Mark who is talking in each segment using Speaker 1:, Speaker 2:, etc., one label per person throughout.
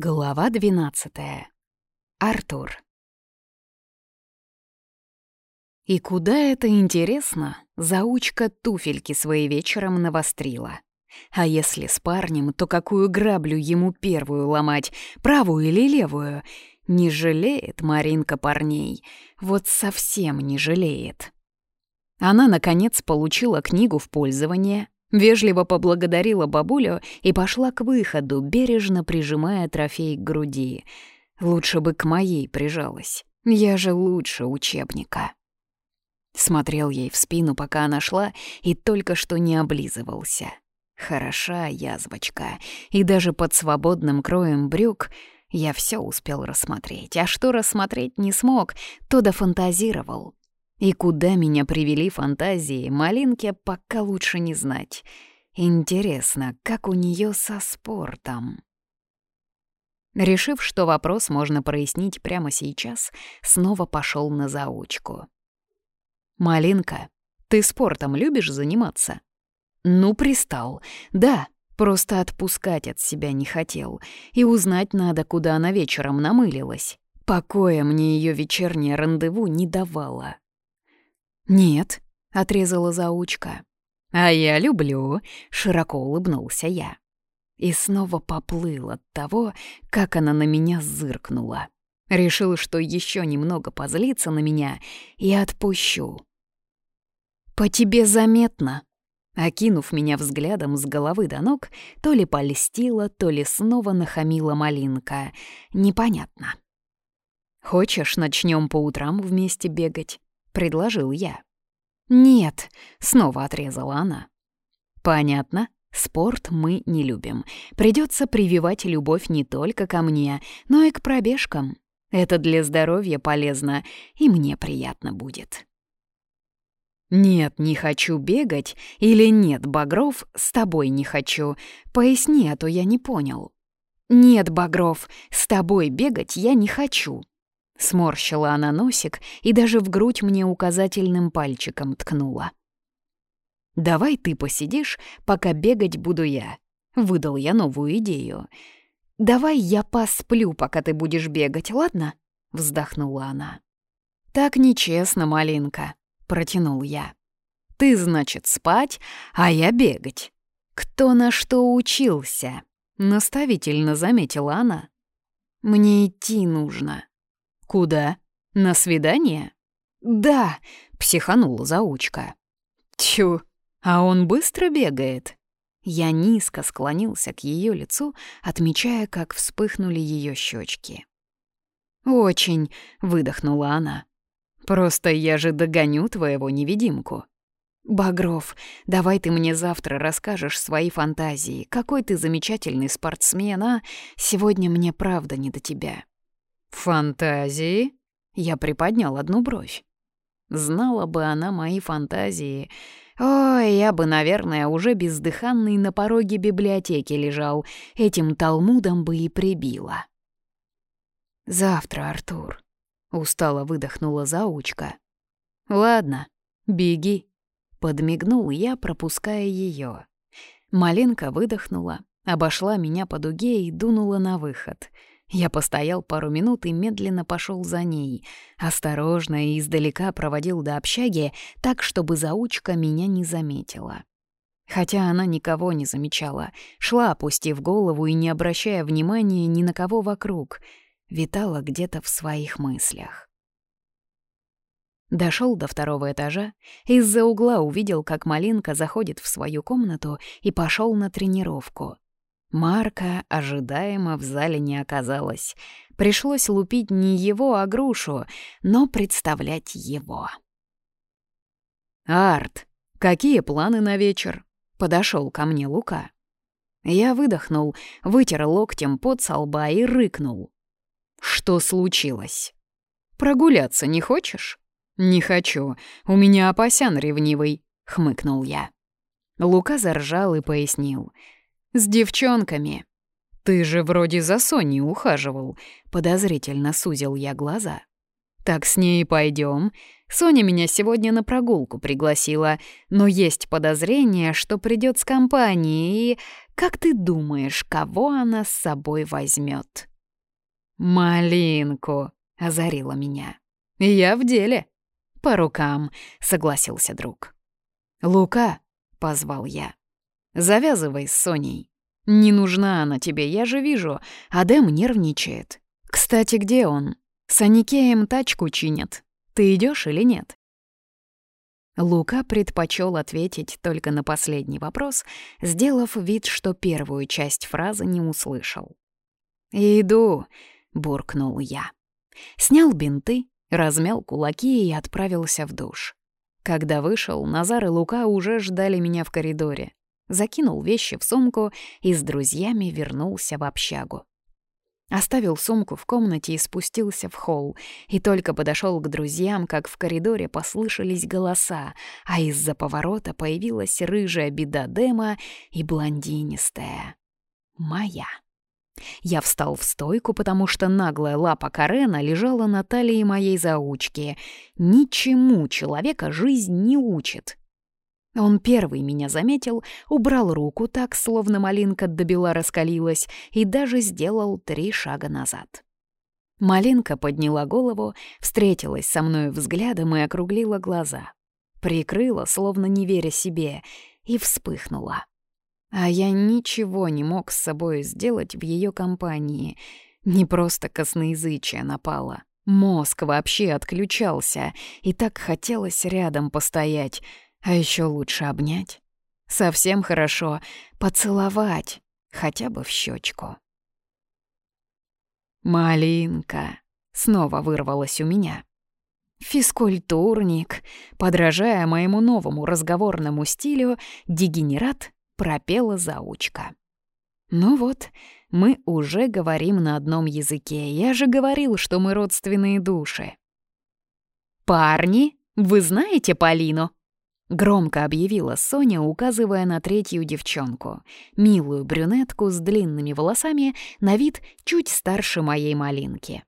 Speaker 1: Глава двенадцатая. Артур. И куда это интересно, заучка туфельки свои вечером навострила. А если с парнем, то какую граблю ему первую ломать, правую или левую? Не жалеет Маринка парней, вот совсем не жалеет. Она, наконец, получила книгу в пользование, Вежливо поблагодарила бабулю и пошла к выходу, бережно прижимая трофей к груди. Лучше бы к моей прижалась. Я же лучше учебника. Смотрел ей в спину, пока она шла, и только что не облизывался. Хороша язвочка, и даже под свободным кроем брюк я все успел рассмотреть. А что рассмотреть не смог, то дофантазировал. И куда меня привели фантазии, Малинке пока лучше не знать. Интересно, как у нее со спортом? Решив, что вопрос можно прояснить прямо сейчас, снова пошел на заучку. «Малинка, ты спортом любишь заниматься?» «Ну, пристал. Да, просто отпускать от себя не хотел. И узнать надо, куда она вечером намылилась. Покоя мне ее вечернее рандеву не давало». «Нет», — отрезала заучка. «А я люблю», — широко улыбнулся я. И снова поплыл от того, как она на меня зыркнула. Решил, что еще немного позлится на меня и отпущу. «По тебе заметно», Окинув меня взглядом с головы до ног, то ли полистила, то ли снова нахамила малинка. Непонятно. «Хочешь, начнем по утрам вместе бегать?» — предложил я. «Нет», — снова отрезала она. «Понятно. Спорт мы не любим. Придется прививать любовь не только ко мне, но и к пробежкам. Это для здоровья полезно, и мне приятно будет». «Нет, не хочу бегать» или «нет, Багров, с тобой не хочу». Поясни, а то я не понял. «Нет, Багров, с тобой бегать я не хочу», Сморщила она носик и даже в грудь мне указательным пальчиком ткнула. «Давай ты посидишь, пока бегать буду я», — выдал я новую идею. «Давай я посплю, пока ты будешь бегать, ладно?» — вздохнула она. «Так нечестно, малинка», — протянул я. «Ты, значит, спать, а я бегать. Кто на что учился?» — наставительно заметила она. «Мне идти нужно», «Куда? На свидание?» «Да», — психанула заучка. «Тю, а он быстро бегает». Я низко склонился к ее лицу, отмечая, как вспыхнули ее щечки. «Очень», — выдохнула она. «Просто я же догоню твоего невидимку». «Багров, давай ты мне завтра расскажешь свои фантазии. Какой ты замечательный спортсмен, а? Сегодня мне правда не до тебя». «Фантазии?» Я приподнял одну бровь. Знала бы она мои фантазии. Ой, я бы, наверное, уже бездыханный на пороге библиотеки лежал. Этим талмудом бы и прибила. «Завтра, Артур», — устало выдохнула заучка. «Ладно, беги», — подмигнул я, пропуская ее. Маленка выдохнула, обошла меня по дуге и дунула на выход — я постоял пару минут и медленно пошел за ней. Осторожно и издалека проводил до общаги, так, чтобы заучка меня не заметила. Хотя она никого не замечала, шла, опустив голову и не обращая внимания ни на кого вокруг, витала где-то в своих мыслях. Дошел до второго этажа, из-за угла увидел, как Малинка заходит в свою комнату и пошел на тренировку — Марка ожидаемо в зале не оказалось. Пришлось лупить не его, а грушу, но представлять его. «Арт, какие планы на вечер?» — подошел ко мне Лука. Я выдохнул, вытер локтем под со лба и рыкнул. «Что случилось?» «Прогуляться не хочешь?» «Не хочу. У меня опасян ревнивый», — хмыкнул я. Лука заржал и пояснил — с девчонками. Ты же вроде за Соней ухаживал. Подозрительно сузил я глаза. Так с ней пойдем. Соня меня сегодня на прогулку пригласила, но есть подозрение, что придет с компанией. Как ты думаешь, кого она с собой возьмет? «Малинку», — озарила меня. «Я в деле». «По рукам», — согласился друг. «Лука», — позвал я. «Завязывай с Соней. Не нужна она тебе, я же вижу. Адем нервничает. Кстати, где он? С Аникеем тачку чинят. Ты идешь или нет?» Лука предпочел ответить только на последний вопрос, сделав вид, что первую часть фразы не услышал. «Иду», — буркнул я. Снял бинты, размял кулаки и отправился в душ. Когда вышел, Назар и Лука уже ждали меня в коридоре. Закинул вещи в сумку и с друзьями вернулся в общагу. Оставил сумку в комнате и спустился в холл, и только подошел к друзьям, как в коридоре послышались голоса, а из-за поворота появилась рыжая беда Дема и блондинистая. Моя. Я встал в стойку, потому что наглая лапа Карена лежала на талии моей заучки. Ничему человека жизнь не учит. Он первый меня заметил, убрал руку так, словно малинка добела раскалилась, и даже сделал три шага назад. Малинка подняла голову, встретилась со мной взглядом и округлила глаза. Прикрыла, словно не веря себе, и вспыхнула. А я ничего не мог с собой сделать в ее компании. Не просто косноязычие напало. Мозг вообще отключался, и так хотелось рядом постоять — а еще лучше обнять. Совсем хорошо поцеловать, хотя бы в щечку. «Малинка!» — снова вырвалась у меня. Физкультурник, подражая моему новому разговорному стилю, дегенерат пропела заучка. «Ну вот, мы уже говорим на одном языке. Я же говорил, что мы родственные души». «Парни, вы знаете Полину?» Громко объявила Соня, указывая на третью девчонку. Милую брюнетку с длинными волосами, на вид чуть старше моей малинки.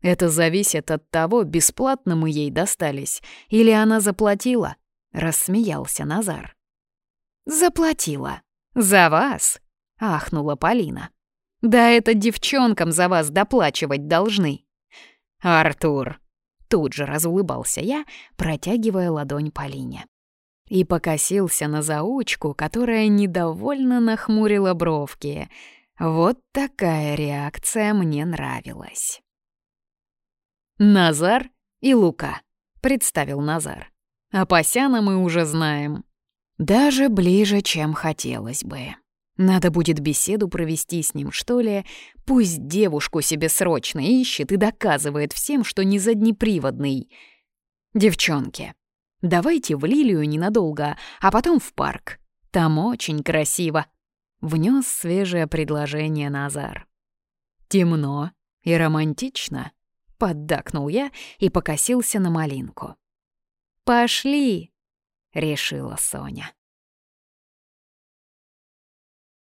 Speaker 1: «Это зависит от того, бесплатно мы ей достались, или она заплатила?» — рассмеялся Назар. «Заплатила. За вас!» — ахнула Полина. «Да это девчонкам за вас доплачивать должны». «Артур, Тут же разулыбался я, протягивая ладонь Полине. И покосился на заучку, которая недовольно нахмурила бровки. Вот такая реакция мне нравилась. «Назар и Лука», — представил Назар. «А Пасяна мы уже знаем. Даже ближе, чем хотелось бы». Надо будет беседу провести с ним, что ли. Пусть девушку себе срочно ищет и доказывает всем, что не заднеприводный. Девчонки, давайте в Лилию ненадолго, а потом в парк. Там очень красиво. Внес свежее предложение Назар. Темно и романтично. Поддакнул я и покосился на малинку. «Пошли!» — решила Соня.